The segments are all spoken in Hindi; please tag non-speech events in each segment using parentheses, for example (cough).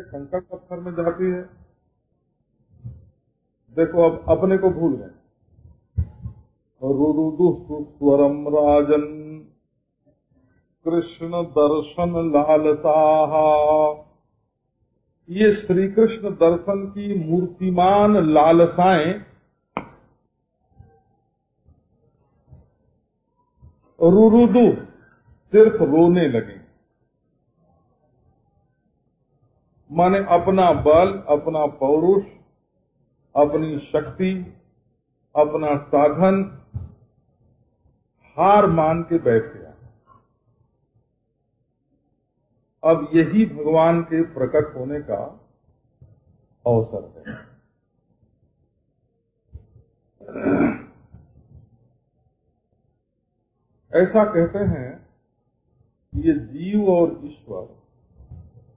कंकड़ पत्थर में जाती है। देखो, अब अपने को भूल गए। रुदु स्वरम राजन कृष्ण दर्शन लालसा ये श्री कृष्ण दर्शन की मूर्तिमान लालसाएँ रुरुदु सिर्फ़ रोने लगे। माने अपना बल, अपना पौरुष, अपनी शक्ति, अपना साधन, हार मान के बैठ गया। अब यही भगवान के प्रकट होने का अवसर है। ऐसा कहते हैं ये जीव और ईश्वर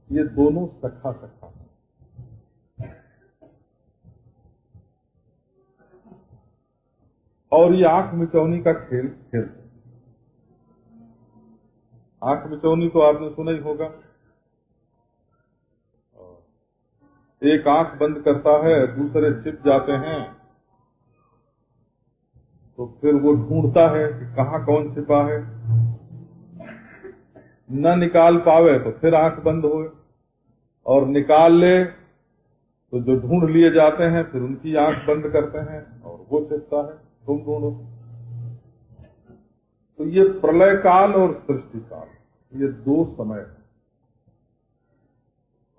ये दोनों सखा सखा और ये आँख मिचौनी का खेल खेलते आँख मिचौनी तो आपने सुना ही होगा। एक आँख बंद करता है, दूसरे छिप जाते हैं। तो फिर वो ढूंढता है कि कहाँ कौन छिपा है। न निकाल पावे तो फिर आँख बंद होए। और निकाल ले तो जो ढूंढ लिए जाते हैं, फिर उनकी आँख बंद करते हैं और वो छिपता है तुम ढूंढो। तो ये प्रलय काल और सृष्टि काल, ये दो समय है।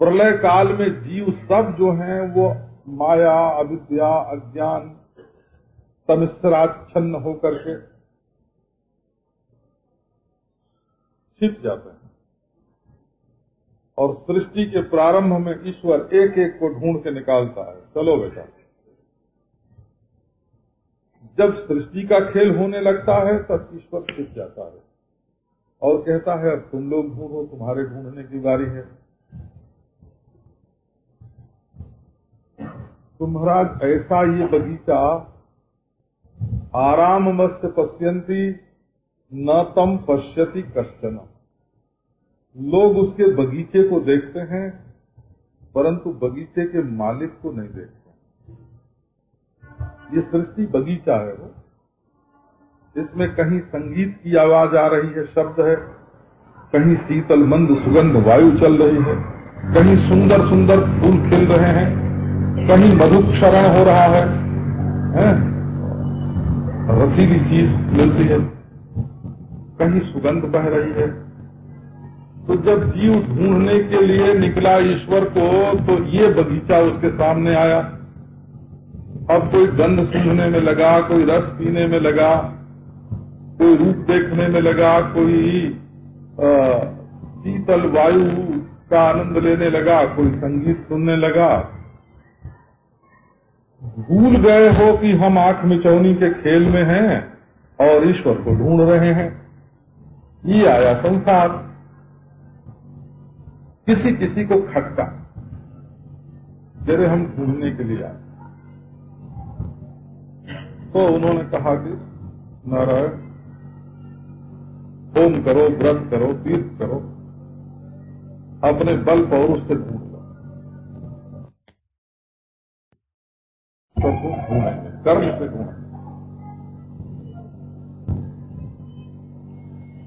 प्रलय काल में जीव सब जो हैं, वो माया, अविद्या, अज्ञान तमिश्राच्छन्न होकर के छिप जाते हैं। और सृष्टि के प्रारंभ में ईश्वर एक एक को ढूंढ के निकालता है। चलो बेटा। जब सृष्टि का खेल होने लगता है, तब ईश्वर छिप जाता है और कहता है, अब तुम लोग ढूंढो, तुम्हारे ढूँढने की बारी है। तो महाराज, ऐसा ये बगीचा आराम मस्त पश्यंती, न तम पश्यति कश्चन लोग उसके बगीचे को देखते हैं परंतु बगीचे के मालिक को नहीं देखते ये सृष्टि बगीचा है वो। इसमें कहीं संगीत की आवाज़ आ रही है शब्द है। कहीं शीतल मंद सुगंध वायु चल रही है। कहीं सुंदर सुंदर फूल खिल रहे हैं। कहीं मधुक्षरण हो रहा है, है? रसीली चीज़ मिलती है। कहीं सुगंध बह रही है। तो जब जीव ढूँढने के लिए निकला ईश्वर को तो ये बगीचा उसके सामने आया। अब कोई गंध सूंघने में लगा, कोई रस पीने में लगा, कोई रूप देखने में लगा, कोई शीतल वायु का आनंद लेने लगा, कोई संगीत सुनने लगा। भूल गए हो कि हम आँख मिचौनी के खेल में हैं और ईश्वर को ढूंढ रहे हैं। ये आया संसार। किसी किसी को खटका। जरे हम ढूँढने के लिए आए। तो उन्होंने कहा कि, नारायण होम करो, व्रत करो, तीर्थ करो, अपने बल पौरुष से ढूंढ लो। तो ढूंढेंगे, कर्म से ढूंढेंगे।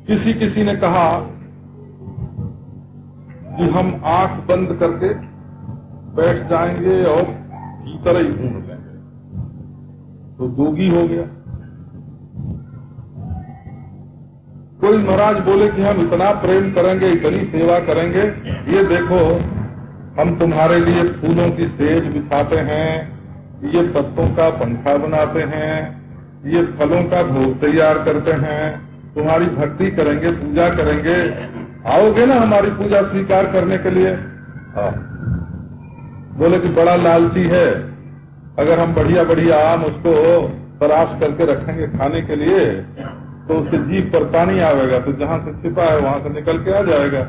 किसी किसी ने कहा कि हम आँख बंद करके बैठ जाएँगे और भीतर ही ढूंढ लेंगे। तो जोगी हो गया। कोई महाराज बोले कि हम इतना प्रेम करेंगे, इतनी सेवा करेंगे, ये देखो, हम तुम्हारे लिए फूलों की सेज बिछाते हैं, ये पत्तों का पंखा बनाते हैं, ये फलों का भोग तैयार करते हैं, तुम्हारी भक्ति करेंगे, पूजा करेंगे आओगे ना हमारी पूजा स्वीकार करने के लिए? हाँ। बोले कि बड़ा लालची है। अगर हम बढ़िया बढ़िया आम उसको तराश करके रखेंगे खाने के लिए तो उसके जीप पर पानी आवेगा तो जहाँ से छिपा है, वहाँ से निकल के आ जाएगा।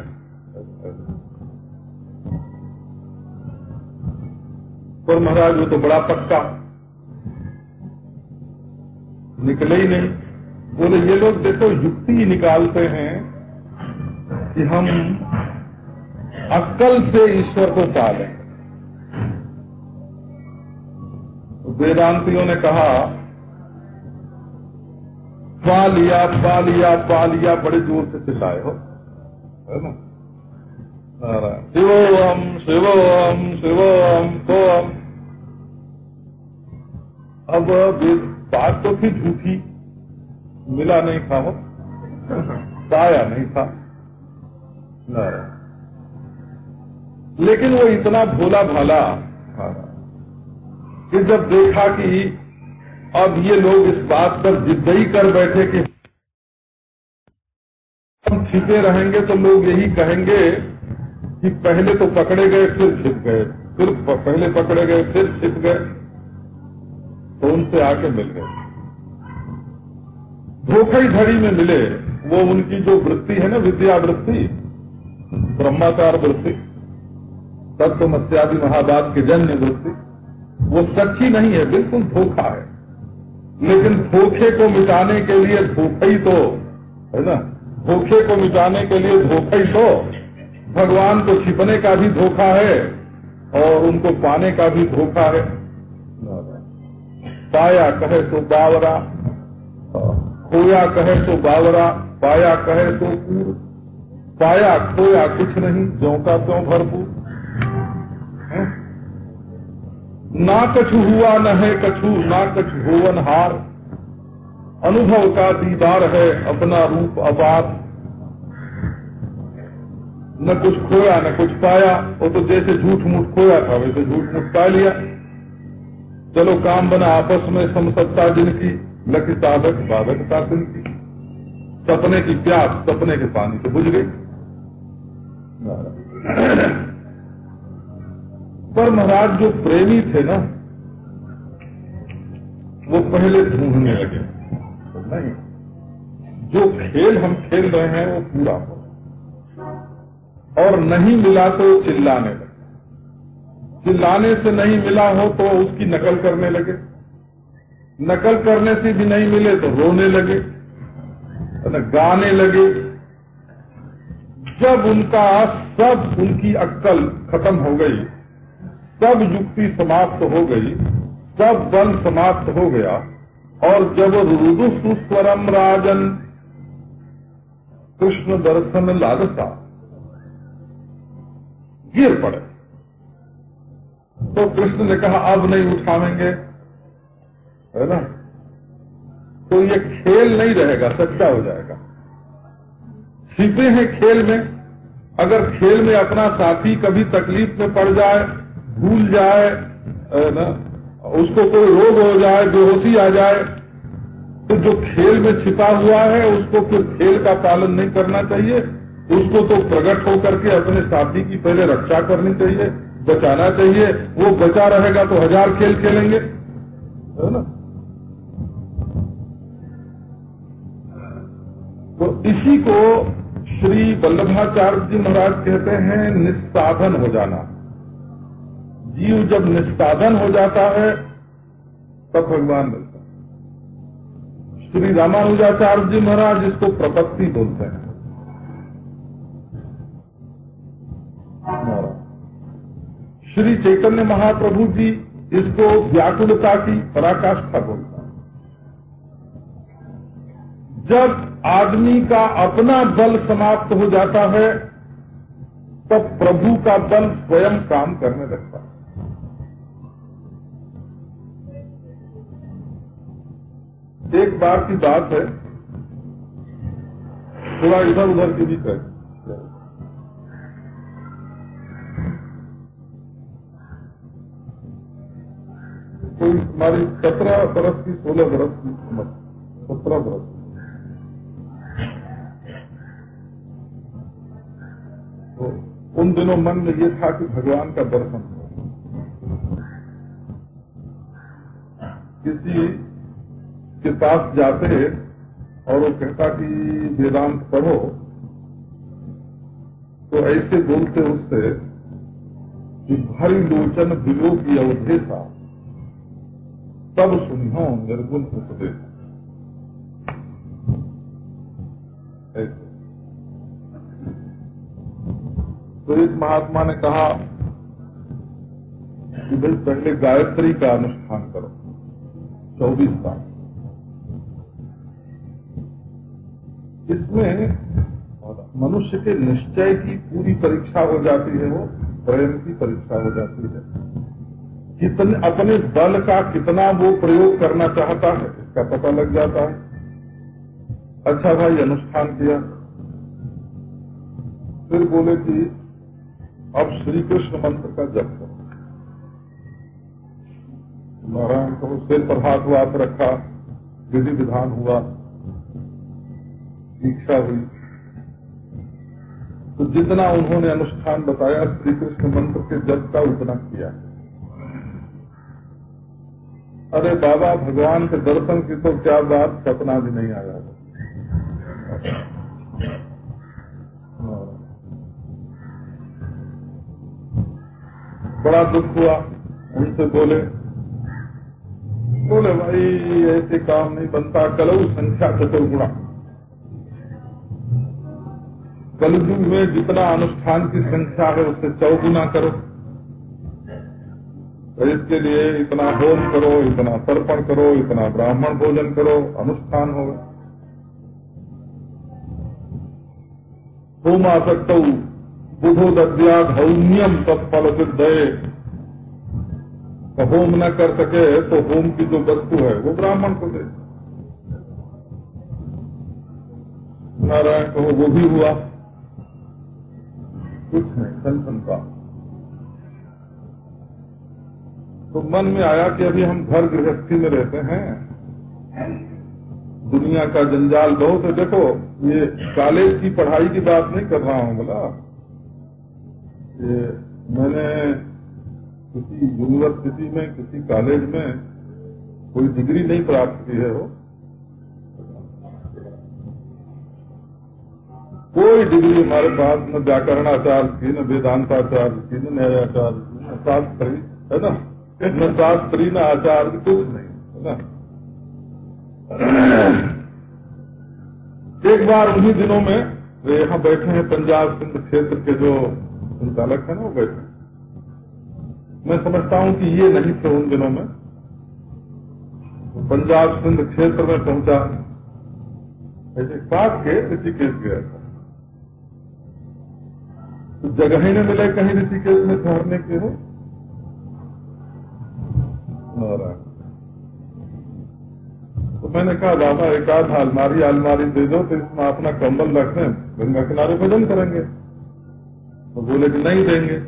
पर महाराज, वो तो बड़ा पक्का। निकले ही नहीं। बोले, ये लोग देखो, युक्ति निकालते हैं। कि हम अक्कल से ईश्वर को पा लें वेदांतियों ने कहा पा लिया पा लिया पा लिया बड़े ज़ोर से चिल्लाए हो। है ना? शिवोम शिवोम शिवोम सोम अब बात तो थी झूठी, मिला नहीं था वो (laughs) पाया नहीं था। लेकिन वो इतना भोला भाला कि जब देखा कि अब ये लोग इस बात पर जिद्दई कर बैठे कि हम छिपे रहेंगे तो लोग यही कहेंगे कि पहले तो पकड़े गए फिर छिप गए। फिर पहले पकड़े गए फिर छिप गए। तो उनसे आके मिल गए। धोखई धड़ी में मिले वो उनकी जो वृत्ति है ना विद्या वृत्ति ब्रह्माकार वृत्ति तत्व मत्स्यादि महाबाद के जन्य वृत्ति, वो सच्ची नहीं है, बिल्कुल धोखा है। लेकिन धोखे को मिटाने के लिए धोखा ही तो है ना? धोखे को मिटाने के लिए धोखा ही तो भगवान को छिपने का भी धोखा है, और उनको पाने का भी धोखा है। पाया कहे तो बावरा, खोया कहे तो बावरा, पाया कहे तो पाया खोया कुछ नहीं जो का त्यों भरपूर। ना कछु हुआ न है कछु, ना कछु भुवन हार। अनुभव का दीदार है अपना रूप अपार। न कुछ खोया, न कुछ पाया, वो तो जैसे झूठ मूठ खोया था, वैसे झूठ मूठ पा लिया। चलो काम बना आपस में समसत्ता जिनकी लकी साधक बाधकता जिनकी। सपने की प्यास सपने के पानी से बुझ गई। पर महाराज, जो प्रेमी थे ना, वो पहले ढूँढने लगे। नहीं, जो खेल हम खेल रहे हैं, वो पूरा हो। और नहीं मिला तो चिल्लाने लगे। चिल्लाने से नहीं मिला हो तो उसकी नकल करने लगे। नकल करने से भी नहीं मिले तो रोने लगे। गाने लगे। जब उनका सब उनकी अक्कल खत्म हो गई, सब युक्ति समाप्त हो गई, सब बल समाप्त हो गया, और जब रुदु सुस्वरम राजन, कृष्ण दर्शन लालसा गिर पड़े। तो कृष्ण ने कहा, अब नहीं उठावेंगे। है ना? तो ये खेल नहीं रहेगा, सच्चा हो जाएगा। छिपे हैं खेल में। अगर खेल में अपना साथी कभी तकलीफ़ में पड़ जाए, भूल जाए ना, उसको कोई रोग हो जाए, बेहोशी आ जाए तो जो खेल में छिपा हुआ है, उसको फिर खेल का पालन नहीं करना चाहिए। उसको तो प्रकट होकर के अपने साथी की पहले रक्षा करनी चाहिए, बचाना चाहिए। वो बचा रहेगा तो हज़ार खेल खेलेंगे। है ना? इसी को श्री वल्लभाचार्य जी महाराज कहते हैं निस्साधन हो जाना। जीव जब निस्साधन हो जाता है, तब भगवान मिलता है। श्री रामानुजाचार्य जी महाराज इसको प्रपत्ति बोलते हैं। श्री चैतन्य महाप्रभु जी इसको व्याकुलता की पराकाष्ठा बोलता है। जब आदमी का अपना बल समाप्त हो जाता है तब प्रभु का बल स्वयं काम करने लगता है। एक बार की बात है, थोड़ा इधर उधर की भी कोई हमारी सत्रह बरस की, सोलह बरस की उम्र, सत्रह बरस। तो उन दिनों मन में ये था कि भगवान का दर्शन हो। किसी के पास जाते और वो कहता कि वेदांत पढ़ो तो ऐसे बोलते उससे कि भारी लोचन बिलो की अवधेशा, तब सुनिहो निर्गुण उपदेश। ऐसे। तो एक महात्मा ने कहा कि भाई पहले गायत्री का अनुष्ठान करो, चौबीस साल। इसमें मनुष्य के निश्चय की पूरी परीक्षा हो जाती है, वो प्रेम की परीक्षा हो जाती है। कितने, अपने बल का कितना वो प्रयोग करना चाहता है, इसका पता लग जाता है। अच्छा भाई, अनुष्ठान किया। फिर बोले कि अब श्री कृष्ण मंत्र का जप करो। नारायण को सिर पर हाथ हाथ रखा, विधि विधान हुआ, दीक्षा हुई। तो जितना उन्होंने अनुष्ठान बताया श्री कृष्ण मंत्र के जप का उतना किया। अरे बाबा, भगवान के दर्शन की तो क्या बात, सपना भी नहीं आया। बड़ा दुख हुआ। उनसे बोले बोले, भाई, ऐसे काम नहीं बनता। कलऊ संख्या चतुर्गुणा कलयुग में जितना अनुष्ठान की संख्या है, उससे चौगुना करो। तो इसके लिए इतना होम करो, इतना तर्पण करो, इतना ब्राह्मण भोजन करो, अनुष्ठान हो होम आसक्त बुधो दद्या धौन्यम तत्फल सिद्ध तो होम न कर सके तो होम की जो वस्तु है, वो ब्राह्मण को दे। नारायण कहो, वो भी हुआ? कुछ नहीं संतन का। तो मन में आया कि अभी हम घर गृहस्थी में रहते हैं। दुनिया का जंजाल बहुत है। देखो, ये कॉलेज की पढ़ाई की बात नहीं कर रहा हूँ, बोला। ये मैंने किसी यूनिवर्सिटी में, किसी कॉलेज में कोई डिग्री नहीं प्राप्त की है वो। कोई डिग्री हमारे पास न व्याकरणाचार्य की, न वेदांताचार्य की, न न्यायाचार्य की, न शास्त्री, है ना? न शास्त्री, न आचार्य, कुछ नहीं, है ना? एक बार उन्हीं दिनों में यहाँ बैठे हैं पंजाब सिंध क्षेत्र के जो संचालक है ना वो बैठे मैं समझता हूँ कि ये नहीं थे उन दिनों में। पंजाब सिंध क्षेत्र में पहुँचा। ऐसे काट के ऋषिकेश गया था। तो जगह ही न मिले कहीं ऋषिकेश में ठहरने के हो तो मैंने कहा बाबा एक आध अलमारी अलमारी दे दो तो इसमें अपना कंबल रख दें। गंगा किनारे भजन करेंगे। तो बोले कि नहीं देंगे।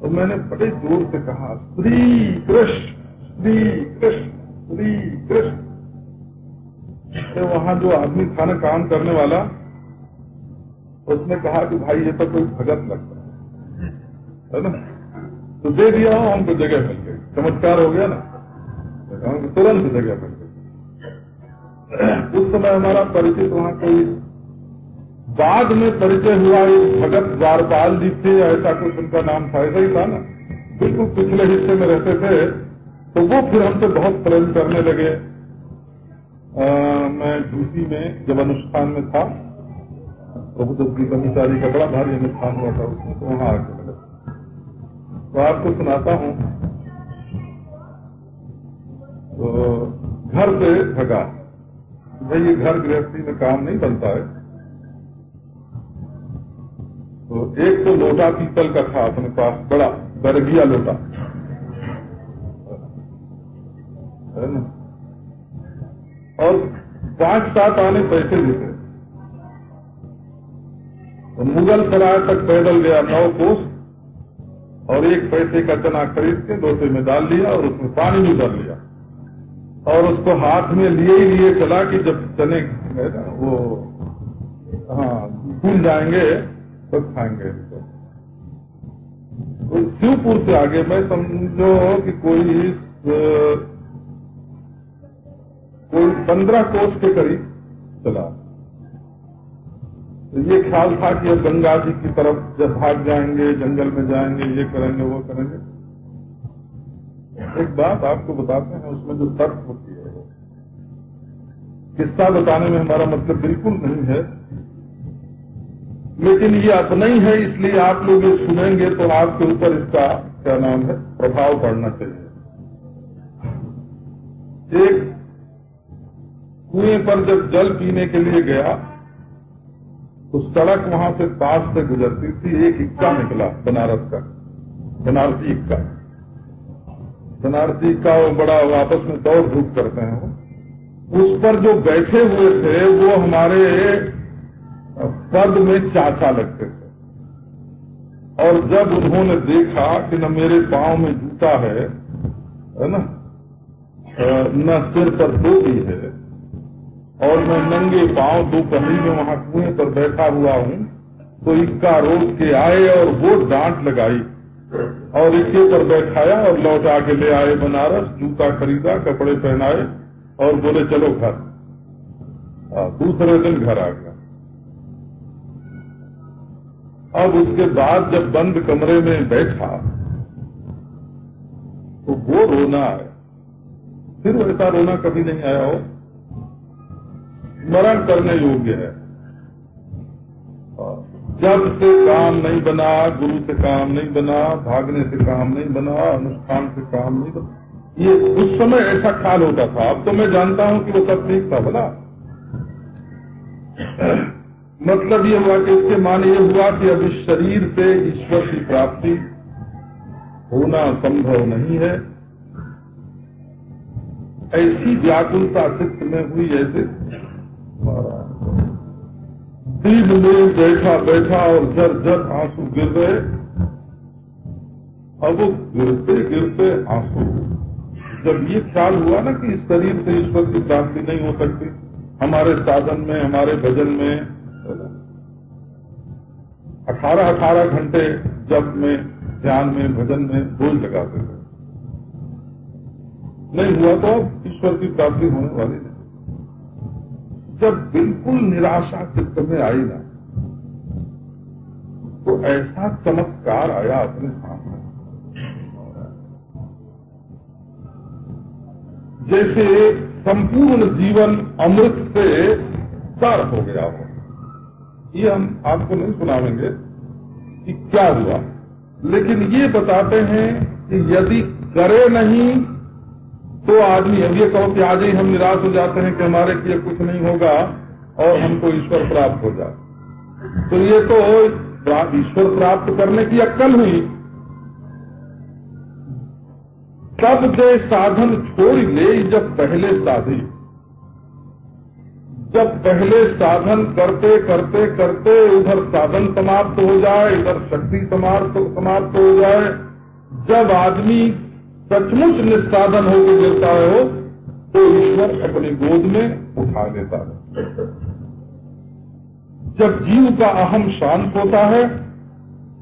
तो मैंने बड़े ज़ोर से कहा, श्री कृष्ण श्री कृष्ण श्री कृष्ण। तो वहाँ जो आदमी था ना काम करने वाला, उसने कहा कि भाई, ये तो कोई भगत लगता है। है ना? तो दे दिया हो हमको जगह मिल गई। चमत्कार हो गया ना? हमको तुरंत जगह मिल गई। उस समय हमारा परिचित वहाँ कोई बाद में परिचय हुआ एक भगत द्वारपाल जी थे ऐसा कुछ उनका नाम था ऐसा ही था ना। बिल्कुल पिछले हिस्से में रहते थे तो वो फिर हमसे बहुत प्रेम करने लगे। आ, मैं झूसी में जब अनुष्ठान में था प्रभुदत्त की कर्मचारी का बड़ा भारी अनुष्ठान हुआ था उसमें तो वहाँ आके मिले। तो आपको सुनाता हूँ। तो घर से भगा। भाई ये घर गृहस्थी में काम नहीं बनता है। तो एक तो लोटा पीतल का था अपने पास, बड़ा, बरगिया लोटा। है ना? और पाँच सात आने पैसे थे तो मुगल सराय तक पैदल गया नौ कोस, और एक पैसे का चना खरीद के लोटे में डाल लिया और उसमें पानी भी डाल लिया। और उसको हाथ में लिए ही लिए चला कि जब चने वो हाँ फूल जाएँगे खाएँगे इसको। तो शिवपुर से आगे? मैं समझो कि कोई कोई पंद्रह कोस के करीब चला। तो ये ख्याल था कि अब गंगा जी की तरफ़ जब भाग जाएँगे, जंगल में जाएँगे, ये करेंगे, वो करेंगे। एक बात आपको बताते हैं, उसमें जो तर्क होती है किस्सा बताने में हमारा मतलब बिल्कुल नहीं है। लेकिन ये अपना ही है, इसलिए आप लोग ये सुनेंगे तो आपके ऊपर इसका क्या नाम है, प्रभाव पड़ना चाहिए। एक कुएँ पर जब जल पीने के लिए गया तो सड़क वहाँ से पास से गुजरती थी, एक इक्का निकला, बनारस का, बनारसी इक्का। बनारसी इक्का वो बड़ा आपस में दौड़ धूप करते हैं उस पर जो बैठे हुए थे, वो हमारे पद में चाचा लगते थे। और जब उन्होंने देखा कि न मेरे पाँव में जूता है है ना न सिर पर टोपी है, और मैं नंगे पाँव दोपहरी में वहाँ कुएँ पर बैठा हुआ हूँ तो इक्का रोक के आए और वो डांट लगाई, और इक्के पर बैठाया और लौटा के ले आए बनारस, जूता खरीदा, कपड़े पहनाए, और बोले, चलो घर। दूसरे दिन घर आ गया। अब उसके बाद जब बंद कमरे में बैठा तो वो रोना आया। फिर वैसा रोना कभी नहीं आया हो। स्मरण करने योग्य है। जब से काम नहीं बना, गुरु से काम नहीं बना, भागने से काम नहीं बना, अनुष्ठान से काम नहीं बना, ये उस समय ऐसा ख्याल होता था। अब तो मैं जानता हूँ कि वो सब ठीक था, बोला। मतलब ये हुआ कि इसके मान ये हुआ कि अब इस शरीर से ईश्वर की प्राप्ति होना संभव नहीं है। ऐसी व्याकुलता चित्त में हुई जैसे। दीप में बैठा बैठा और जर जर आँसू गिर गए अब वो गिरते गिरते आँसू। जब ये ख्याल हुआ ना कि इस शरीर से ईश्वर की प्राप्ति नहीं हो सकती, हमारे साधन में, हमारे भजन में अठारह अठारह घंटे जब में ध्यान में, भजन में बोझ लगाते थे। नहीं हुआ तो ईश्वर की प्राप्ति होने वाली नहीं। जब बिल्कुल निराशा चित्त में आई ना तो ऐसा चमत्कार आया अपने सामने। जैसे संपूर्ण जीवन अमृत से तर हो गया हो। ये हम आपको नहीं सुनावेंगे कि क्या हुआ। लेकिन ये बताते हैं कि यदि करे नहीं तो आदमी, अब ये कहो कि आज ही हम निराश हो जाते हैं कि हमारे लिए कुछ नहीं होगा और हमको ईश्वर प्राप्त हो जाए। तो ये तो ईश्वर प्राप्त करने की अक्कल हुई। तब जो साधन छोड़ ले, जब पहले साधी। जब पहले साधन करते करते करते उधर साधन समाप्त हो जाए, इधर शक्ति समाप्त समाप्त हो जाए, जब आदमी सचमुच निस्साधन होकर गिरता हो तो ईश्वर अपनी गोद में उठा लेता है। जब जीव का अहम शांत होता है,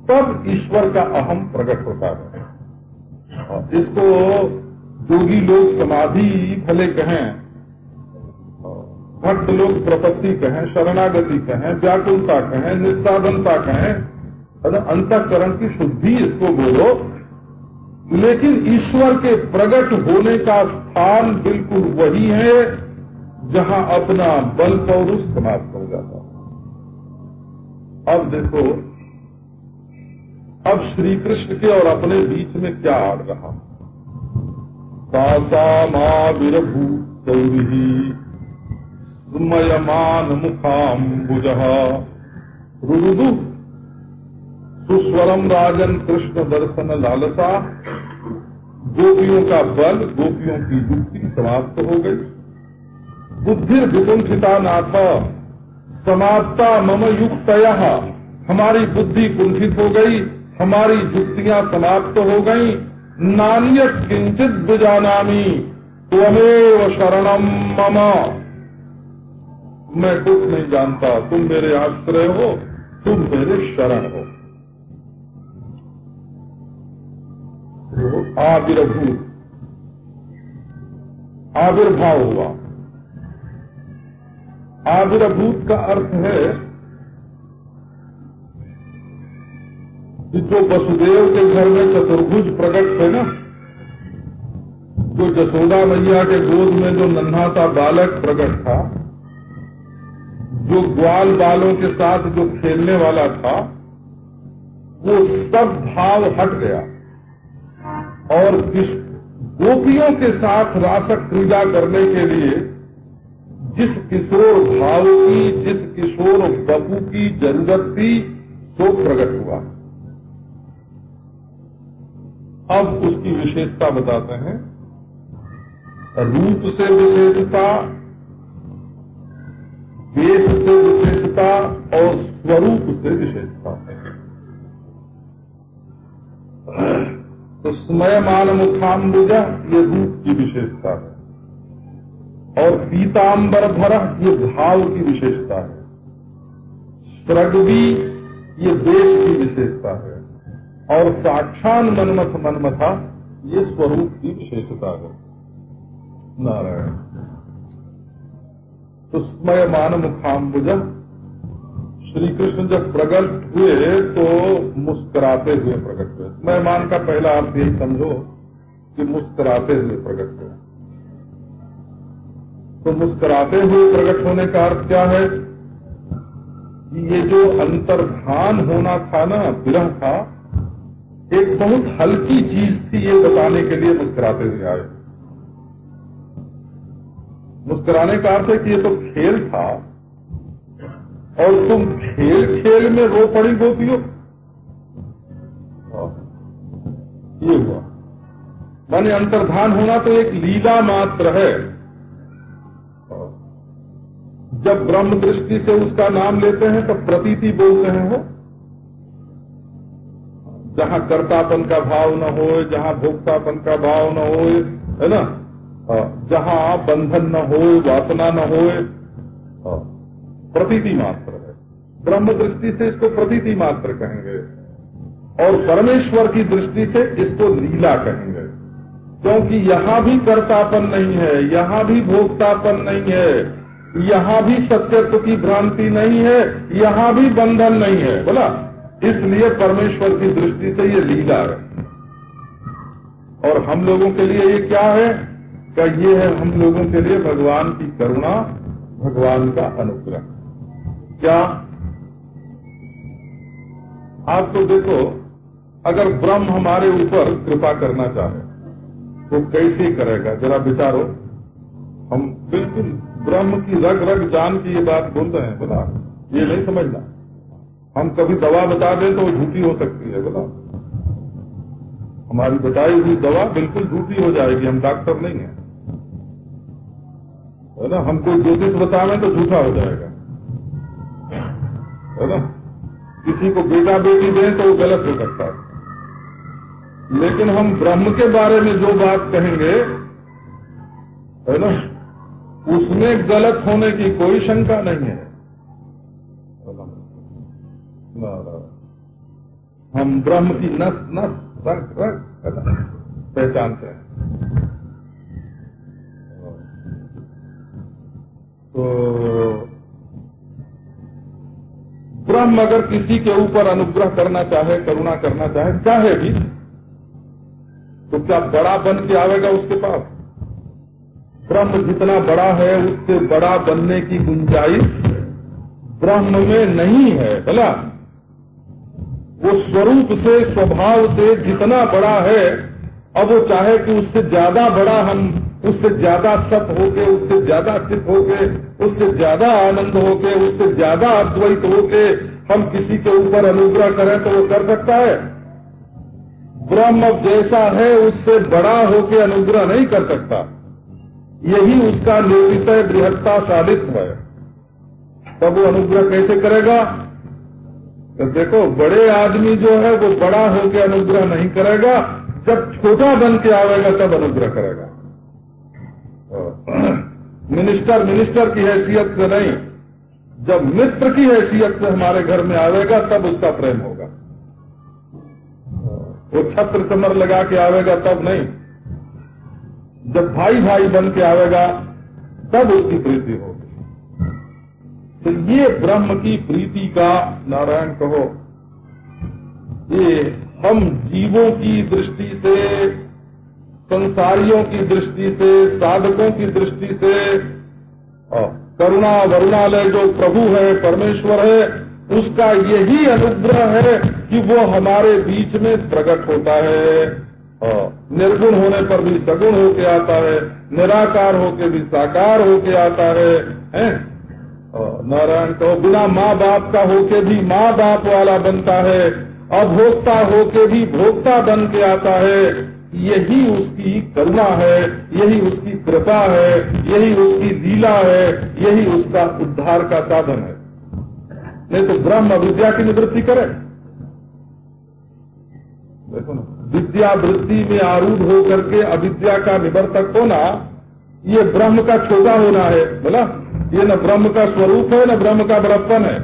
तब ईश्वर का अहम प्रकट होता है। इसको योगी लोग समाधि भले कहें। भक्त लोग प्रपत्ति कहें, शरणागति कहें, व्याकुलता कहें निस्साधनता कहें अंतकरण की शुद्धि इसको बोलो। लेकिन ईश्वर के प्रकट होने का स्थान बिल्कुल वही है, जहाँ अपना बल पौरुष समाप्त हो जाता अब देखो, अब श्री कृष्ण के और अपने बीच में क्या आ रहा? तासा माँ विरभू गौरी सुमयमान मुखाम्बुज रुदु सुस्वरम राजन कृष्ण दर्शन लालसा। गोपियों का बल, गोपियों की युक्ति समाप्त हो गई। बुद्धि विकुंठिता नाथ, समाप्ता मम युक्त हमारी बुद्धि कुंठित हो गई, हमारी युक्तियाँ समाप्त हो गई। नानियत किंचित बुजानामी। त्वमेव शरणम मम। मैं कुछ नहीं जानता। तुम मेरे आश्रय हो, तुम मेरे शरण हो। आविर्भूत। आविर्भाव हुआ। आविर्भूत का अर्थ है कि जो वसुदेव के घर में चतुर्भुज प्रकट थे ना, जो जसोदा मैया के गोद में जो नन्हा सा बालक प्रकट था जो ग्वाल बालों के साथ जो खेलने वाला था, वो सब भाव हट गया। और गोपियों के साथ रासक क्रीड़ा करने के लिए, जिस किशोर भाव की, जिस किशोर बबू की ज़रूरत थी तो प्रकट हुआ। अब उसकी विशेषता बताते हैं। रूप से विशेषता वेश से विशेषता और स्वरूप से विशेषता तो स्मयमान मुखाम्बुज ये रूप की विशेषता है। और पीताम्बर भर ये भाव की विशेषता है। स्रगवी ये देश की विशेषता है। और साक्षान मनमथ मनमथा, ये स्वरूप की विशेषता है। नारायण। सुस्मयमान मुखाम्बुज श्री कृष्ण जब प्रकट हुए तो मुस्कुराते हुए प्रकट हुए। स्मयमान का पहला अर्थ यही समझो कि मुस्कुराते हुए प्रकट हुए। तो मुस्कुराते हुए प्रकट होने का अर्थ क्या है? कि ये जो अंतर्धान होना था ना, विरह था, एक बहुत हल्की चीज़ थी ये बताने के लिए मुस्कुराते हुए आए। मुस्कुराने का अर्थ है कि ये तो खेल था। और तुम खेल खेल में रो पड़ी गोपियों। हाँ, ये हुआ। माने अंतर्धान होना तो एक लीला मात्र है। हाँ, जब ब्रह्म दृष्टि से उसका नाम लेते हैं तब प्रतीति बोलते हैं वो। जहाँ कर्तापन का भाव न हो जहाँ भोक्तापन का भाव न हो है ना? जहाँ बंधन न हो, वासना न हो प्रतीति मात्र है। ब्रह्म दृष्टि से इसको प्रतीति मात्र कहेंगे। और परमेश्वर की दृष्टि से इसको लीला कहेंगे। क्योंकि यहाँ भी कर्तापन नहीं है, यहाँ भी भोक्तापन नहीं है, यहाँ भी सत्यत्व की भ्रांति नहीं है, यहाँ भी बंधन नहीं है। बोला? इसलिए परमेश्वर की दृष्टि से ये लीला है। और हम लोगों के लिए ये क्या है? का ये है हम लोगों के लिए भगवान की करुणा, भगवान का अनुग्रह। क्या? आप तो देखो, अगर ब्रह्म हमारे ऊपर कृपा करना चाहे तो कैसे करेगा? जरा विचारो। हम बिल्कुल ब्रह्म की रग रग जान की ये बात बोल रहे हैं, बोला। ये नहीं समझना। हम कभी दवा बता दें तो वो झूठी हो सकती है, बोला। हमारी बताई हुई दवा बिल्कुल झूठी हो जाएगी, हम डॉक्टर नहीं है। है ना? हम कोई ज्योतिष बता बतावे तो झूठा हो जाएगा। है ना? किसी को बेटा बेटी दें तो वो गलत हो सकता है। लेकिन हम ब्रह्म के बारे में जो बात कहेंगे, है ना? उसमें गलत होने की कोई शंका नहीं है। हम ब्रह्म की नस नस, रख रख पहचानते हैं। ब्रह्म अगर किसी के ऊपर अनुग्रह करना चाहे, करुणा करना चाहे चाहे भी तो क्या बड़ा बन के आवेगा उसके पास? ब्रह्म जितना बड़ा है, उससे बड़ा बनने की गुंजाइश ब्रह्म में नहीं है बोला वो स्वरूप से, स्वभाव से जितना बड़ा है, अब वो चाहे कि उससे ज़्यादा बड़ा हम उससे ज़्यादा सत होके, उससे ज़्यादा चित होके, उससे ज़्यादा आनंद होके, उससे ज़्यादा अद्वैत होके हम किसी के ऊपर अनुग्रह करें तो वो कर सकता है। ब्रह्म जैसा है, उससे बड़ा होके अनुग्रह नहीं कर सकता। यही उसका निर्विषय बृहत्ता शालित्व है। तब वो अनुग्रह कैसे करेगा? तो देखो, बड़े आदमी जो है, वो बड़ा होके अनुग्रह नहीं करेगा। जब छोटा बन के आवेगा, तब अनुग्रह करेगा। मिनिस्टर मिनिस्टर की हैसियत से नहीं, जब मित्र की हैसियत से हमारे घर में आवेगा, तब उसका प्रेम होगा। वो छत्र चमर लगा के आवेगा, तब नहीं। जब भाई भाई बन के आवेगा, तब उसकी प्रीति होगी। तो ये ब्रह्म की प्रीति का नारायण कहो, ये हम जीवों की दृष्टि से संसारियों की दृष्टि से साधकों की दृष्टि से करुणा वरुणालय जो प्रभु है परमेश्वर है उसका यही अनुग्रह है कि वो हमारे बीच में प्रकट होता है निर्गुण होने पर भी सगुण होके आता है निराकार होके भी साकार होके आता है, हैं? नारायण तो बिना माँ बाप का होके भी माँ बाप वाला बनता है अभोक्ता होके भी भोक्ता बन के आता है यही उसकी करुणा है, यही उसकी कृपा है, यही उसकी लीला है, यही उसका उद्धार का साधन है। नहीं तो ब्रह्म विद्या की निवृत्ति करे। देखो ना विद्या वृत्ति में आरूढ़ होकर के अविद्या का निवर्तक होना, ये ब्रह्म का छोटा होना है, बोला? ये न ब्रह्म का स्वरूप है, न ब्रह्म का बड़प्पन है।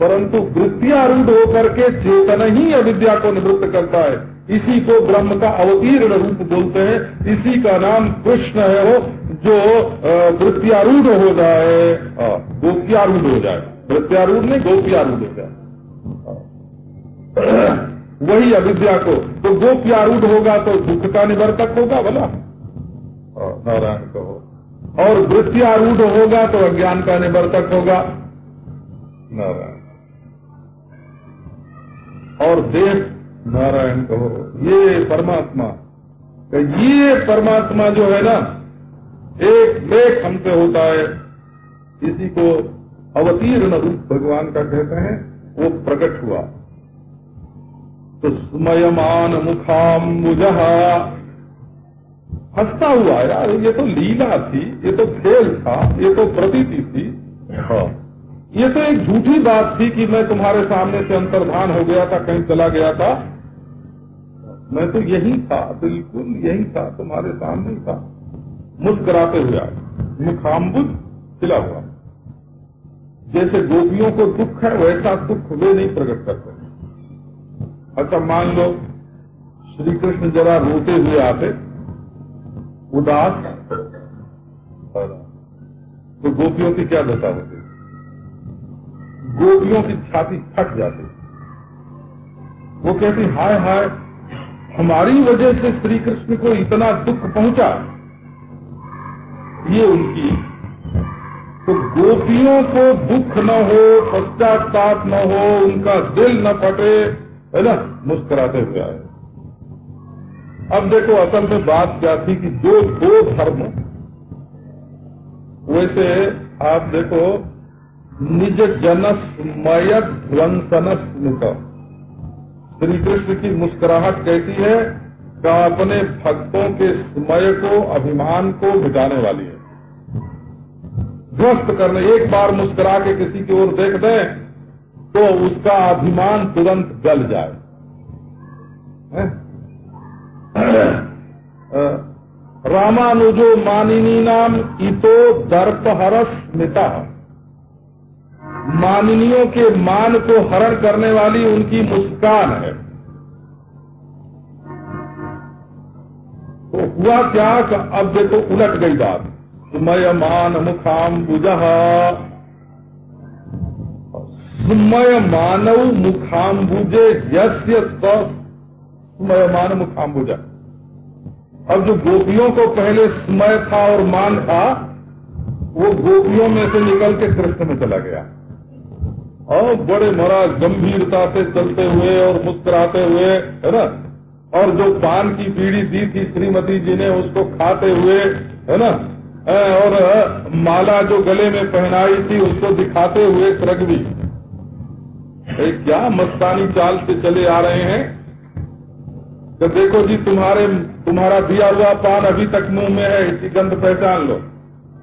परंतु वृत्तियारूढ़ होकर के चेतन ही अविद्या को निवृत्त करता है। इसी को ब्रह्म का अवतीर्ण रूप बोलते हैं, इसी का नाम कृष्ण है वो, जो वृत्तियारूढ़ हो जाए। गोप्यारूढ़ हो जाए। वृत्तियारूढ़ नहीं, गोप्यारूढ़ हो जाए। वही अविद्या को। तो गोप्यारूढ़ होगा तो दुख का निवर्तक होगा बोला नारायण कहो। और वृत्तियारूढ़ होगा तो अज्ञान का निवर्तक होगा। नारायण। और देश नारायण कहो ये परमात्मा ये परमात्मा जो है ना एक लेख हमसे होता है। इसी को अवतीर्ण रूप भगवान का कहते हैं वो प्रकट हुआ। तो स्मयमान मुखाम मुजहा। हंसता हुआ यार ये तो लीला थी ये तो खेल था ये तो प्रतीति थी। हाँ। ये तो एक झूठी बात थी कि मैं तुम्हारे सामने से अंतर्धान हो गया था कहीं चला गया था। मैं तो यही था, बिल्कुल यही था, तुम्हारे सामने ही था। मुस्कुराते हुए आए। मुखाम्बुज खिला हुआ। जैसे गोपियों को दुख है, वैसा दुख वे नहीं प्रकट करते। अच्छा मान लो श्री कृष्ण जरा रोते हुए आते। उदास। तो गोपियों की क्या दशा होती? गोपियों की छाती फट जाती। वो कहती, हाय हाय हमारी वजह से श्री कृष्ण को इतना दुख पहुँचा, ये उनकी। तो गोपियों को दुख न हो, पश्चाताप न हो, उनका दिल न फटे, है ना? मुस्कुराते हुए आए। अब देखो, असल में बात क्या थी कि जो दो धर्म, वैसे आप देखो, निज जनस्मय ध्वंसन स्मृत श्री कृष्ण की मुस्कुराहट कैसी है का अपने भक्तों के स्मय को, अभिमान को मिटाने वाली है। ध्वस्त करने, एक बार मुस्कुरा के किसी की ओर देख दें तो उसका अभिमान तुरंत गल जाए। (clears throat) रामानुजो मानिनी नाम, इतो दर्पहरस स्मिता माननीयों के मान को हरण करने वाली उनकी मुस्कान है। तो हुआ क्या अब देखो उलट गई बात। सुमय मान मुखाम बुझा सुमय मानव मुखाम्बुजे यस्य सुमय मान मुखाम्बुजा अब जो गोपियों को पहले समय था और मान था, वो गोपियों में से निकल के कृष्ण में चला गया। और बड़े मरा गंभीरता से चलते हुए और मुस्कुराते हुए, है ना? और जो पान की पीढ़ी दी थी श्रीमती जी ने, उसको खाते हुए, है ना? और माला जो गले में पहनाई थी, उसको दिखाते हुए सरगवी क्या मस्तानी चाल से चले आ रहे हैं? तो देखो जी, तुम्हारे, तुम्हारा दिया हुआ पान अभी तक मुँह में है इसकी गंध पहचान लो।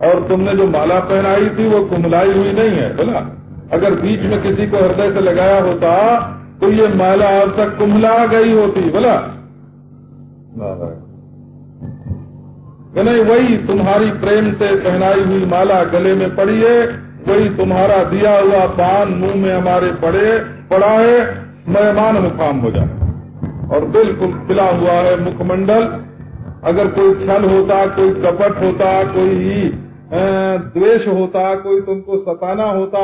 और तुमने जो माला पहनाई थी, वो कुमलाई हुई नहीं है बोला अगर बीच में किसी को हृदय से लगाया होता तो ये माला अब तक कुमला गई होती, बोला। नहीं, वही तुम्हारी प्रेम से पहनाई हुई माला गले में पड़ी है, वही तुम्हारा दिया हुआ पान मुँह में हमारे पड़े पड़ा है मेहमान मुकाम हो जाए। और बिल्कुल खिला हुआ है मुखमंडल। अगर कोई छल होता, कोई कपट होता, कोई द्वेष होता, कोई तुमको सताना होता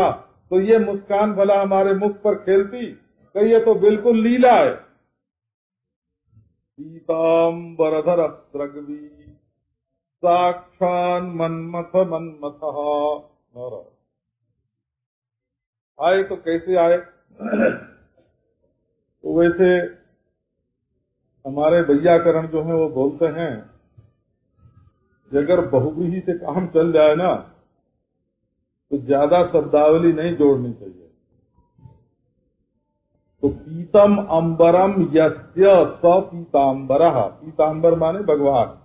तो ये मुस्कान भला हमारे मुख पर खेलती, कहिए तो बिल्कुल लीला है। स्रगवी साक्षान मनमथ मनमथ आए तो कैसे आए? (clears throat) तो वैसे हमारे वैयाकरण जो है वो बोलते हैं अगर बहुब्रीही से काम चल जाए ना तो ज़्यादा शब्दावली नहीं जोड़नी चाहिए। तो पीतम अंबरम यस्य स पीताम्बर पीताम्बर माने भगवान।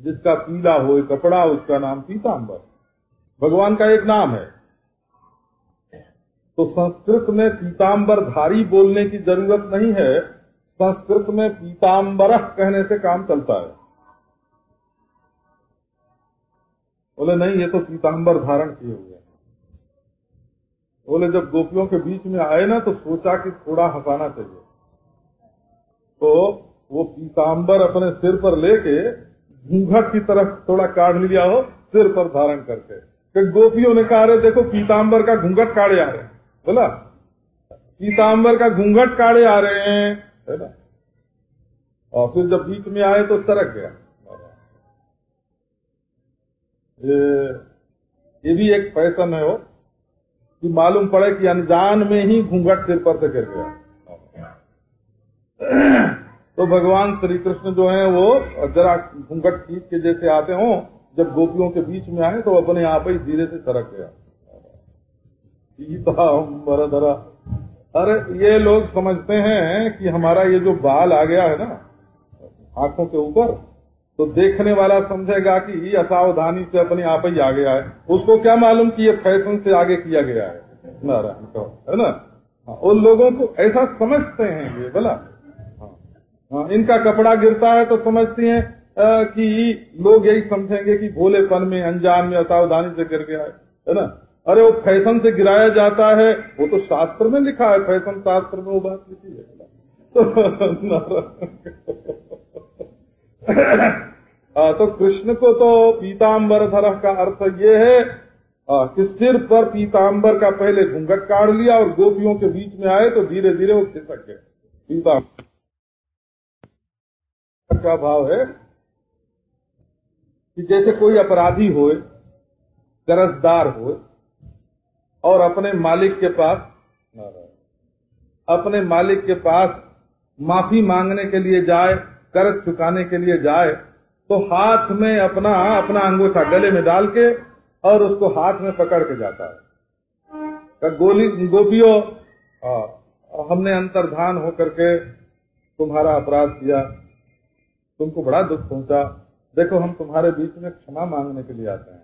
जिसका पीला हो, कपड़ा उसका नाम पीताम्बर भगवान का एक नाम है। तो संस्कृत में पीताम्बर धारी बोलने की ज़रूरत नहीं है। संस्कृत में पीताम्बर कहने से काम चलता है। बोले, नहीं, ये तो पीताम्बर धारण किए हुए हैं। बोले, जब गोपियों के बीच में आए ना तो सोचा कि थोड़ा हंसाना चाहिए। तो वो पीताम्बर अपने सिर पर लेके घूंघट की तरफ़ थोड़ा काट लिया हो सिर पर धारण करके गोपियों ने कहा देखो पीताम्बर का घूंघट काढ़े आ रहे हैं। बोला पीताम्बर का घूंघट काढ़े आ रहे हैं। है ना? और फिर जब बीच में आए तो सरक गया। ये, भी एक फ़ैशन है वो कि मालूम पड़े कि अनजान में ही घूंघट सिर पर से गिर गया। तो भगवान श्री कृष्ण जो है वो जरा घूंघट खींच के जैसे आते हो जब गोपियों के बीच में आए तो अपने आप ही धीरे से सरक गया। धरा। अरे ये लोग समझते हैं कि हमारा ये जो बाल आ गया है ना आँखों के ऊपर तो देखने वाला समझेगा कि ये असावधानी से अपने आप ही आ गया है उसको क्या मालूम कि ये फ़ैशन से आगे किया गया है? नारायण तो है ना? हाँ, उन लोगों को ऐसा समझते हैं ये बोला? हाँ, हाँ, इनका कपड़ा गिरता है तो समझती हैं कि लोग यही समझेंगे कि भोलेपन में अनजान में असावधानी से गिर गया है है ना? अरे वो फ़ैशन से गिराया जाता है वो तो शास्त्र में लिखा है फ़ैशन शास्त्र में वो बात लिखी है तो, (laughs) (coughs) तो कृष्ण को तो पीताम्बर धर का अर्थ ये है कि सिर पर पीताम्बर का पहले घूंघट काट लिया और गोपियों के बीच में आए तो धीरे धीरे वो खिसक गए। पीताम्बर का भाव है कि जैसे कोई अपराधी हो गरजदार हो और अपने मालिक के पास, अपने मालिक के पास माफ़ी मांगने के लिए जाए कर्ज चुकाने के लिए जाए तो हाथ में अपना अपना अंगूठा गले में डाल के और उसको हाथ में पकड़ के जाता है। गोली, गोपियों हमने अंतर्धान होकर के तुम्हारा अपराध किया, तुमको बड़ा दुख पहुँचा। देखो, हम तुम्हारे बीच में क्षमा मांगने के लिए आते हैं।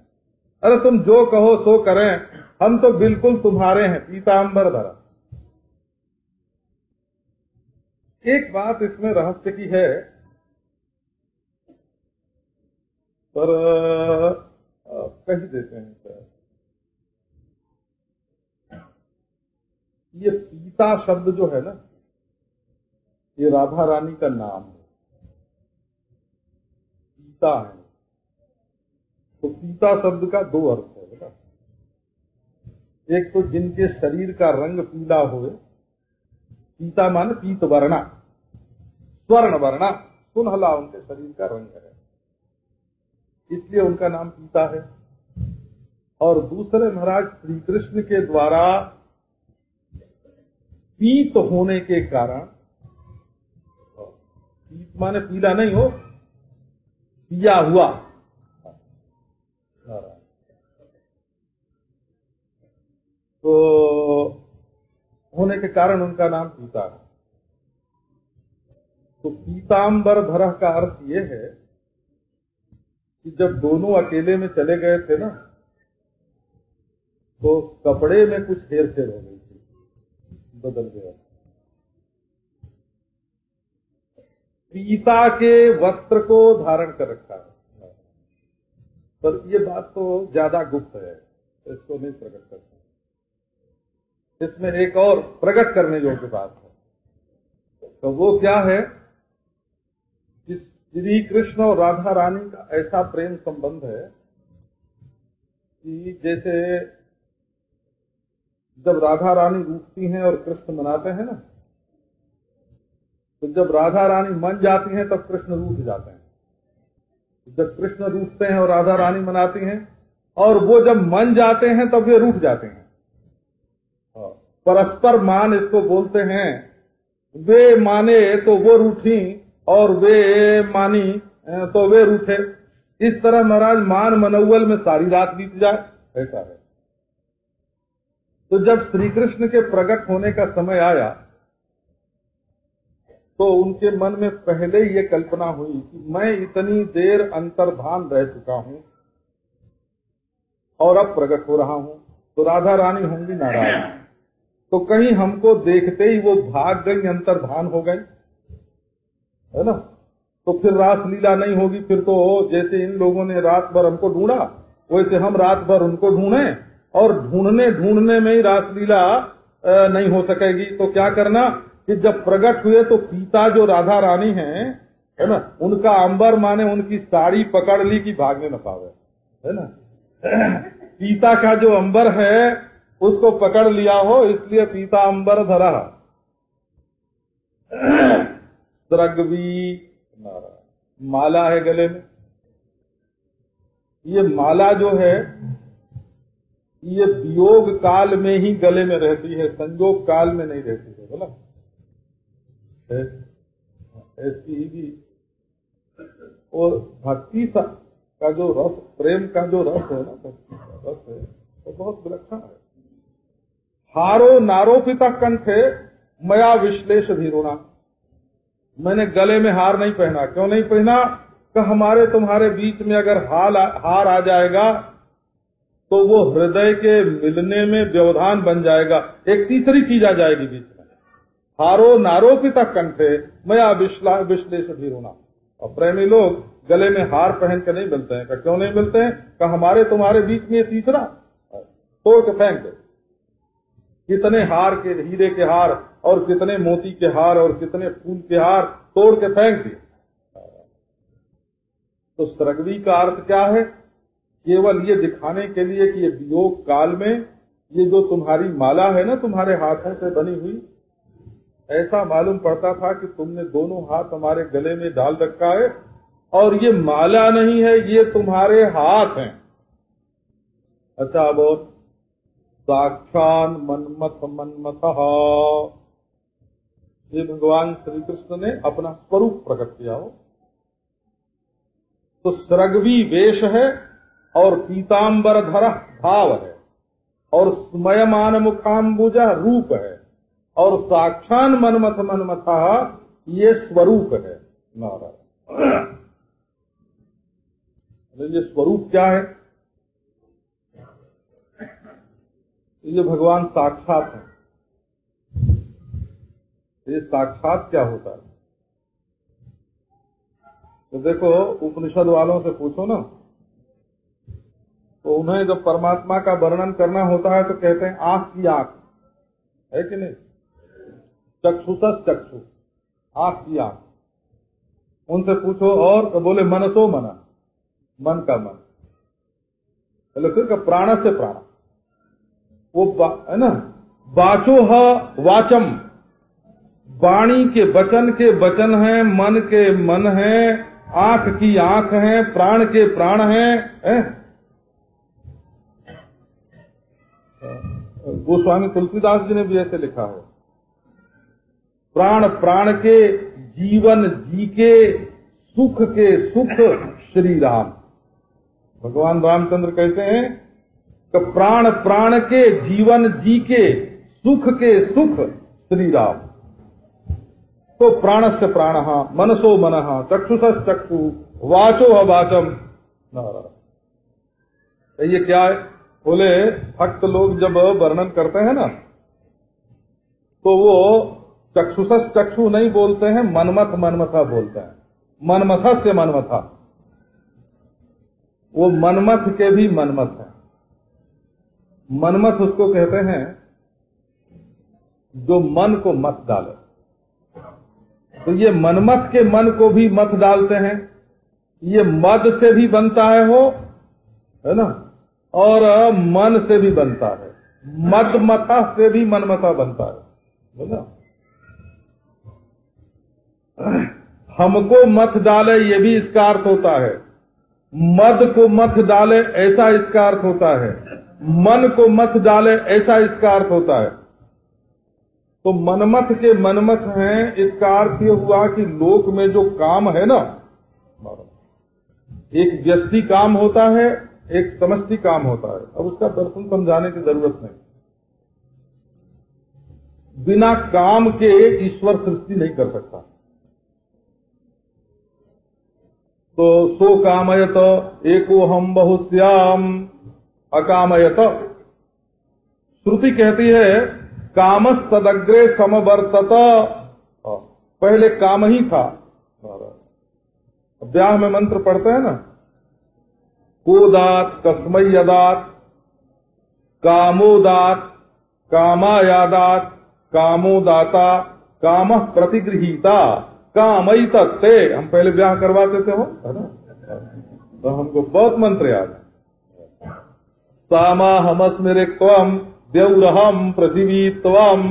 अरे, तुम जो कहो सो करें, हम तो बिल्कुल तुम्हारे हैं पीताम्बर भरा एक बात इसमें रहस्य की है पर कही देते हैं सर। ये पीता शब्द जो है ना, ये राधा रानी का नाम है। पीता है। तो पीता शब्द का दो अर्थ है, बेटा। एक तो जिनके शरीर का रंग पीला हो पीता मान पीत वर्णा स्वर्ण वर्णा सुनहला उनके शरीर का रंग है। इसलिए उनका नाम पीता है। और दूसरे महाराज श्री कृष्ण के द्वारा पीत होने के कारण, पीत माने पीला नहीं हो, पिया हुआ। तो होने के कारण उनका नाम पीता है। तो पीताम्बर धरह का अर्थ ये है कि जब दोनों अकेले में चले गए थे ना तो कपड़े में कुछ हेर फेर हो गई थी, बदल गया। पीता के वस्त्र को धारण कर रखा है। पर ये बात तो ज़्यादा गुप्त है, इसको नहीं प्रकट करते इसमें एक और प्रकट करने योग्य बात है। तो वो क्या है? श्री कृष्ण और राधा रानी का ऐसा प्रेम संबंध है कि जैसे जब राधा रानी रूठती हैं और कृष्ण मनाते हैं ना तो जब राधा रानी मन जाती हैं तब कृष्ण रूठ जाते हैं जब कृष्ण रूठते हैं और राधा रानी मनाती हैं, और वो जब मन जाते हैं तब वे रूठ जाते हैं हाँ। परस्पर मान इसको बोलते हैं वे माने तो वो रूठी और वे मानी तो वे रूठे। इस तरह महाराज मान मनोवल में सारी रात बीत जाए, ऐसा है। तो जब श्री कृष्ण के प्रकट होने का समय आया तो उनके मन में पहले ये कल्पना हुई कि मैं इतनी देर अंतर्धान रह चुका हूँ और अब प्रकट हो रहा हूँ तो राधा रानी होंगी नारायण। तो कहीं हमको देखते ही वो भाग गई, अंतर्धान हो गई। है ना? तो फिर रास लीला नहीं होगी, फिर तो जैसे इन लोगों ने रात भर हमको ढूंढा, वैसे हम रात भर उनको ढूंढे, और ढूँढने ढूँढने में ही रासलीला नहीं हो सकेगी। तो क्या करना कि जब प्रकट हुए तो पिता जो राधा रानी हैं, है ना, उनका अंबर माने उनकी साड़ी पकड़ ली कि भागने न पावे, है ना? (clears throat) पीता का जो अंबर है, उसको पकड़ लिया हो, इसलिए पीता अंबर धरा। (clears throat) द्रगवी माला है गले में। ये माला जो है, ये वियोग काल में ही गले में रहती है संयोग काल में नहीं रहती है, बोला। ऐसी ही और भक्ति का जो रस, प्रेम का जो रस है ना, भक्ति का रस है, वो तो बहुत विलक्षण है। हारो नारोपिता है, मया विश्लेष धीरोना मैंने गले में हार नहीं पहना। क्यों नहीं पहना? कि हमारे तुम्हारे बीच में अगर हाल हार आ जाएगा तो वो हृदय के मिलने में व्यवधान बन जाएगा। एक तीसरी चीज़ आ जाएगी बीच में। हारो नारोपित कंठे, मैं विश्लेष भी होना। और प्रेमी लोग गले में हार पहन के नहीं मिलते हैं। क्यों नहीं मिलते हैं? हमारे तुम्हारे बीच में तीसरा। के फेंक दो कितने हार के हीरे के हार और कितने मोती के हार और कितने फूल के हार तोड़ के फेंक दिए। तो सरगवी का अर्थ क्या है? केवल ये दिखाने के लिए कि ये वियोग काल में ये जो तुम्हारी माला है ना, तुम्हारे हाथों से बनी हुई, ऐसा मालूम पड़ता था कि तुमने दोनों हाथ हमारे गले में डाल रखा है और ये माला नहीं है, ये तुम्हारे हाथ हैं। अच्छा बहुत साक्षान मनमथ मनमथ। ये भगवान श्री कृष्ण ने अपना स्वरूप प्रकट किया हो। तो सरगवी वेश है और पीताम्बर धर भाव है और स्मयमान मुखाम्बुजा रूप है और साक्षात मनमथ मनमथा ये स्वरूप है नारायण। ये स्वरूप क्या है? ये भगवान साक्षात है, ये साक्षात क्या होता है? तो देखो, उपनिषद वालों से पूछो ना तो उन्हें जब परमात्मा का वर्णन करना होता है तो कहते हैं, आँख की आँख। है कि नहीं? चक्षुष चक्षु, आँख की आँख। उनसे पूछो, और तो बोले मनसो मना, मन का मन। बोले, फिर प्राण से प्राण। वो है ना? बाचो वाचम। वाणी के वचन के वचन है मन के मन है आँख की आँख है प्राण के प्राण है, है? गोस्वामी तुलसीदास जी ने भी ऐसे लिखा है। प्राण प्राण के जीवन जी के सुख के सुख श्री राम। भगवान रामचंद्र कहते हैं कि प्राण प्राण के, जीवन जी के, सुख के सुख श्री राम तो प्राण से प्राण, मनसो मन चक्षुष चक्षु, वाचो वाचम ये क्या है? बोले, भक्त लोग जब वर्णन करते हैं ना तो वो चक्षुष चक्षु नहीं बोलते हैं, मनमथ मनमथा बोलते हैं। मनमथा से मनमथा। वो मनमथ के भी मनमथ है। मनमथ उसको कहते हैं, जो मन को मत डाले। तो ये मनमत के मन को भी मत डालते हैं। ये मद से भी बनता है हो है ना? और मन से भी बनता है। मद मथा से भी मनमथा बनता है ना? हमको मत डाले, ये भी इसका अर्थ होता है। मद को मत डाले, ऐसा इसका अर्थ होता है। मन को मत डाले, ऐसा इसका अर्थ होता है। तो मनमथ के मनमथ हैं, इसका अर्थ यह हुआ कि लोक में जो काम है ना, एक व्यस्ति काम होता है, एक समष्टि काम होता है। अब उसका दर्शन समझाने की ज़रूरत नहीं। बिना काम के ईश्वर सृष्टि नहीं कर सकता। तो सो कामयत, एको हम बहुश्याम अकामयत। श्रुति कहती है कामस तदग्रे समवर्तत पहले काम ही था। ब्याह में मंत्र पढ़ते हैं ना? कोदात कसमयदात कामोदात कामायादात, कामोदाता काम प्रतिगृहीता कामई तत्ते हम पहले ब्याह करवाते थे हो है तो हमको बहुत मंत्र याद है। सामा हमस्मृ त्वम देवरहम पृथ्वी त्वम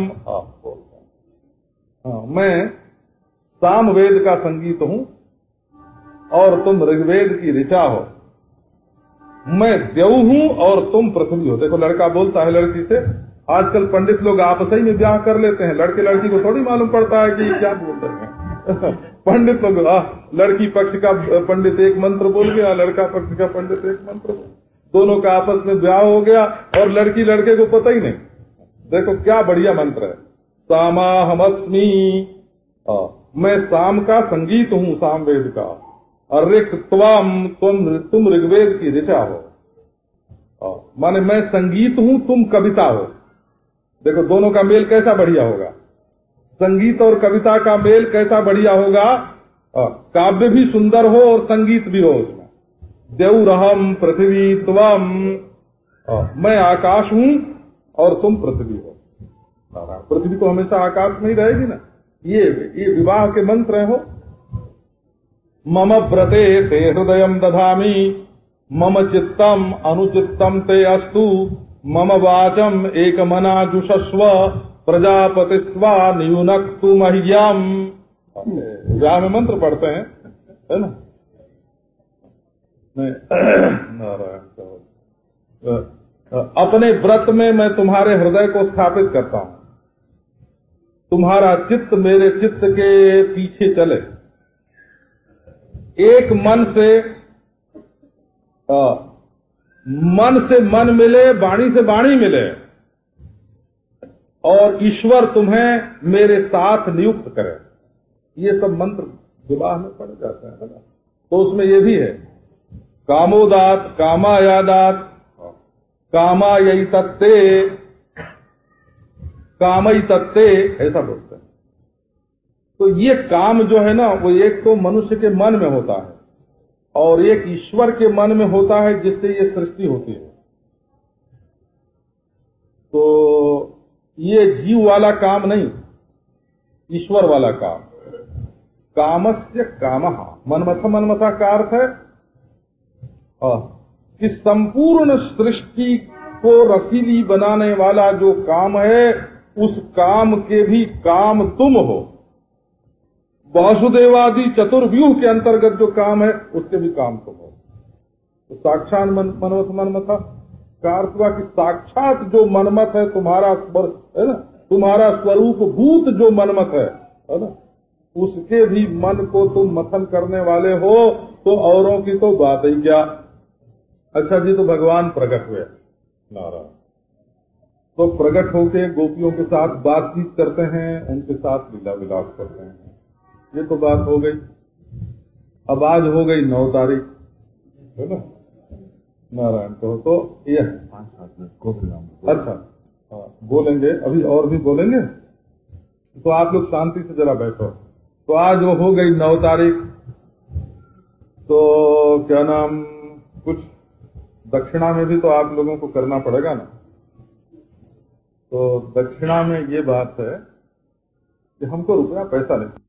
हाँ, मैं साम वेद का संगीत हूँ और तुम ऋग्वेद की ऋचा हो। मैं देव हूँ और तुम पृथ्वी हो। देखो लड़का बोलता है लड़की से आजकल पंडित लोग आपस ही में ब्याह कर लेते हैं। लड़के लड़की को थोड़ी मालूम पड़ता है कि क्या बोलते हैं। (laughs) पंडित लोग लड़की पक्ष का पंडित एक मंत्र बोल गया लड़का पक्ष का पंडित एक मंत्र बोल दोनों का आपस में ब्याह हो गया और लड़की लड़के को पता ही नहीं। देखो क्या बढ़िया मंत्र है। सामा हमस्मी मैं शाम का संगीत हूँ, साम वेद का। और ऋक त्वम तुम तुम ऋग्वेद की ऋचा हो। माने मैं संगीत हूँ, तुम कविता हो। देखो दोनों का मेल कैसा बढ़िया होगा। संगीत और कविता का मेल कैसा बढ़िया होगा। काव्य भी सुंदर हो और संगीत भी हो उसमें। देवरहम पृथ्वी त्वम मैं आकाश हूँ और तुम पृथ्वी हो। पृथ्वी तो हमेशा आकाश में ही रहेगी ना। ये ये विवाह के मंत्र हो मम व्रते ते हृदय दधामी, मम चित्तम अनुचित्तम ते अस्तु, मम वाचम एक मना जुषस्व प्रजापति न्यूनक मह्यम विवाह में मंत्र पढ़ते हैं, है ना? अपने व्रत में मैं तुम्हारे हृदय को स्थापित करता हूँ। तुम्हारा चित्त मेरे चित्त के पीछे चले। एक मन से आ, मन से मन मिले वाणी से वाणी मिले और ईश्वर तुम्हें मेरे साथ नियुक्त करे। ये सब मंत्र विवाह में पढ़े जाते हैं तो उसमें ये भी है। कामोदात, कामायादात कामायी तत्ते कामई तत्ते ऐसा बोलते हैं। तो ये काम जो है ना, वो एक तो मनुष्य के मन में होता है, और एक ईश्वर के मन में होता है जिससे ये सृष्टि होती है। तो ये जीव वाला काम नहीं, ईश्वर वाला काम। कामस्य काम, मनमथ मनमथा का अर्थ है कि संपूर्ण सृष्टि को रसीली बनाने वाला जो काम है उस काम के भी काम तुम हो। वासुदेवादि चतुर्व्यूह के अंतर्गत जो काम है उसके भी काम तुम हो। तो साक्षात मन, मनमथ मनमथा। का अर्थ हुआ कि साक्षात जो मनमत है तुम्हारा है ना? तुम्हारा स्वरूप भूत जो मनमत है है ना? उसके भी मन को तुम मथन करने वाले हो तो औरों की तो बात ही क्या? अच्छा जी तो भगवान प्रकट हुए। नारायण। तो प्रकट होके गोपियों के साथ बातचीत करते हैं उनके साथ लीला विलास करते हैं। ये तो बात हो गई। अब आज हो गई नौ तारीख है ना? नारायण कहो तो ये अच्छा हाँ बोलेंगे। अभी और भी बोलेंगे? तो आप लोग शांति से जरा बैठो। तो आज वो हो गई नौ तारीख। तो क्या नाम? दक्षिणा में भी तो आप लोगों को करना पड़ेगा ना। तो दक्षिणा में ये बात है कि हमको रुपया पैसा नहीं।